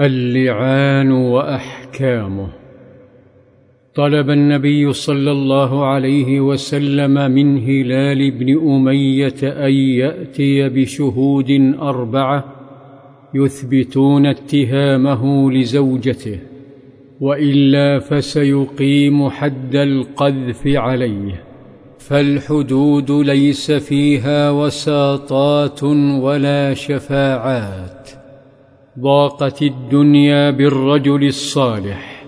اللعان وأحكامه. طلب النبي صلى الله عليه وسلم من هلال بن أمية أن يأتي بشهود أربعة يثبتون اتهامه لزوجته وإلا فسيقيم حد القذف عليه. فالحدود ليس فيها وساطات ولا شفاعات. ضاقت الدنيا بالرجل الصالح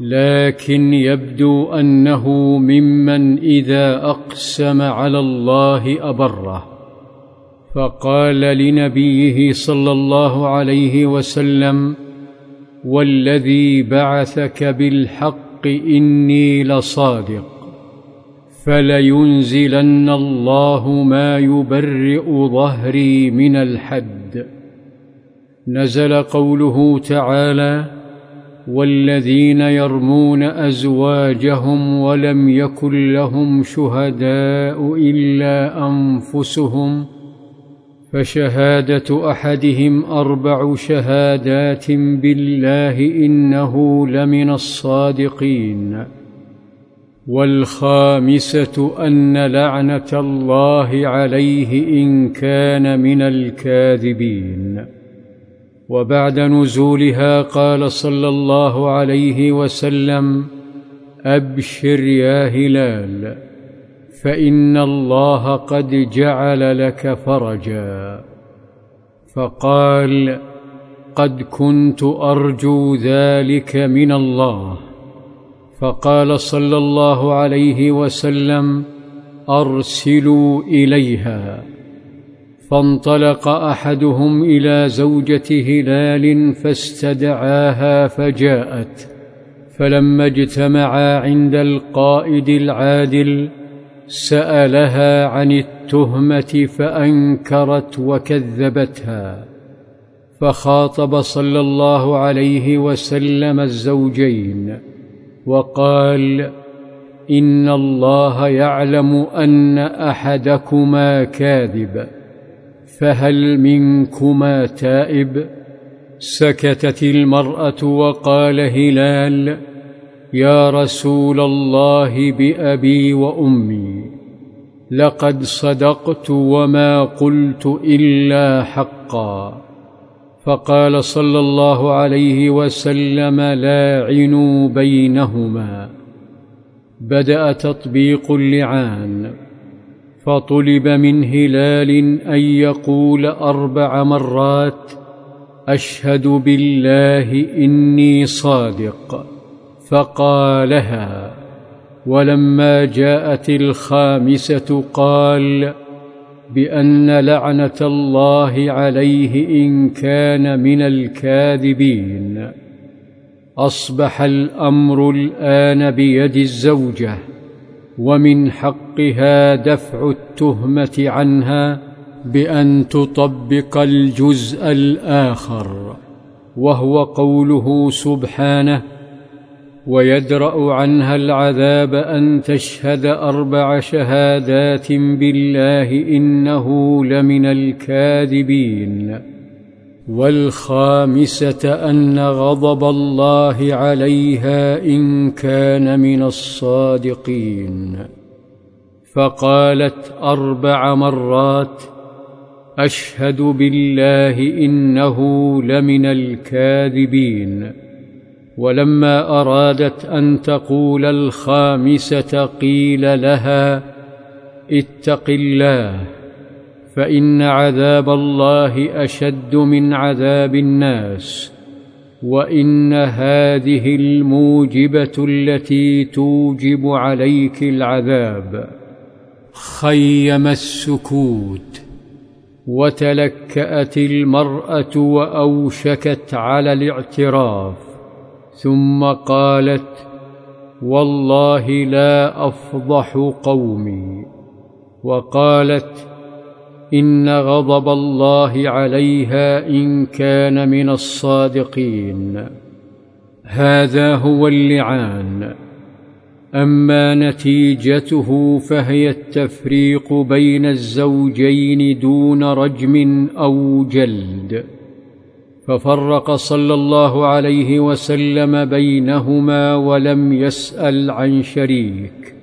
لكن يبدو أنه ممن إذا أقسم على الله أبره. فقال لنبيه صلى الله عليه وسلم والذي بعثك بالحق إني لصادق فلينزلن الله ما يبرئ ظهري من الحد. نزل قوله تعالى والذين يرمون أزواجهم ولم يكن لهم شهداء إلا أنفسهم فشهادة أحدهم أربع شهادات بالله إنه لمن الصادقين. والخامسة أن لعنة الله عليه إن كان من الكاذبين. وبعد نزولها قال صلى الله عليه وسلم أبشر يا هلال فإن الله قد جعل لك فرجا. فقال قد كنت أرجو ذلك من الله. فقال صلى الله عليه وسلم أرسلوا إليها. فانطلق أحدهم إلى زوجه هلال فاستدعاها فجاءت فلما اجتمعا عند القائد العادل سألها عن التهمة فأنكرت وكذبتها فخاطب صلى الله عليه وسلم الزوجين وقال إن الله يعلم أن أحدكما كاذب. فهل منكما تائب؟ سكتت المرأة وقال هلال يا رسول الله بأبي وأمي لقد صدقت وما قلت إلا حقا. فقال صلى الله عليه وسلم لاعنوا بينهما. بدأ تطبيق اللعان. فطلب من هلال أن يقول أربع مرات أشهد بالله إني صادق. فقالها ولما جاءت الخامسة قال بأن لعنة الله عليه إن كان من الكاذبين. أصبح الأمر الآن بيد الزوجة. ومن حقها دفع التهمة عنها بأن تطبق الجزء الآخر وهو قوله سبحانه ويدرأ عنها العذاب أن تشهد أربع شهادات بالله إنه لمن الكاذبين. والخامسة أن غضب الله عليها إن كان من الصادقين. فقالت أربع مرات أشهد بالله إنه لمن الكاذبين. ولما أرادت أن تقول الخامسة قيل لها اتق الله. فإن عذاب الله أشد من عذاب الناس وإن هذه الموجبة التي توجب عليك العذاب خيم السكوت وتلكأت المرأة وأوشكت على الاعتراف ثم قالت والله لا أفضح قومي. وقالت إن غضب الله عليها إن كان من الصادقين. هذا هو اللعان. أما نتيجته فهي التفريق بين الزوجين دون رجم أو جلد. ففرق صلى الله عليه وسلم بينهما ولم يسأل عن شريك.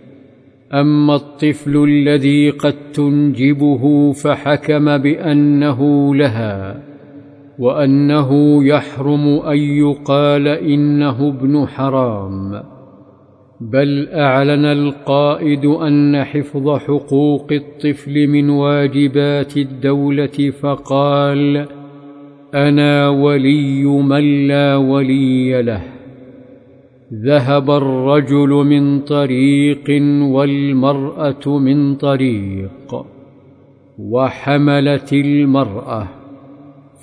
أما الطفل الذي قد تنجبه فحكم بأنه لها وأنه يحرم أن يقال إنه ابن حرام. بل أعلن القائد أن حفظ حقوق الطفل من واجبات الدولة فقال أنا ولي من لا ولي له. ذهب الرجل من طريق والمرأة من طريق وحملت المرأة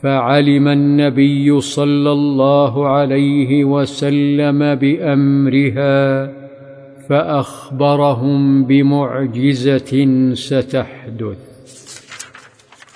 فعلم النبي صلى الله عليه وسلم بأمرها فأخبرهم بمعجزة ستحدث.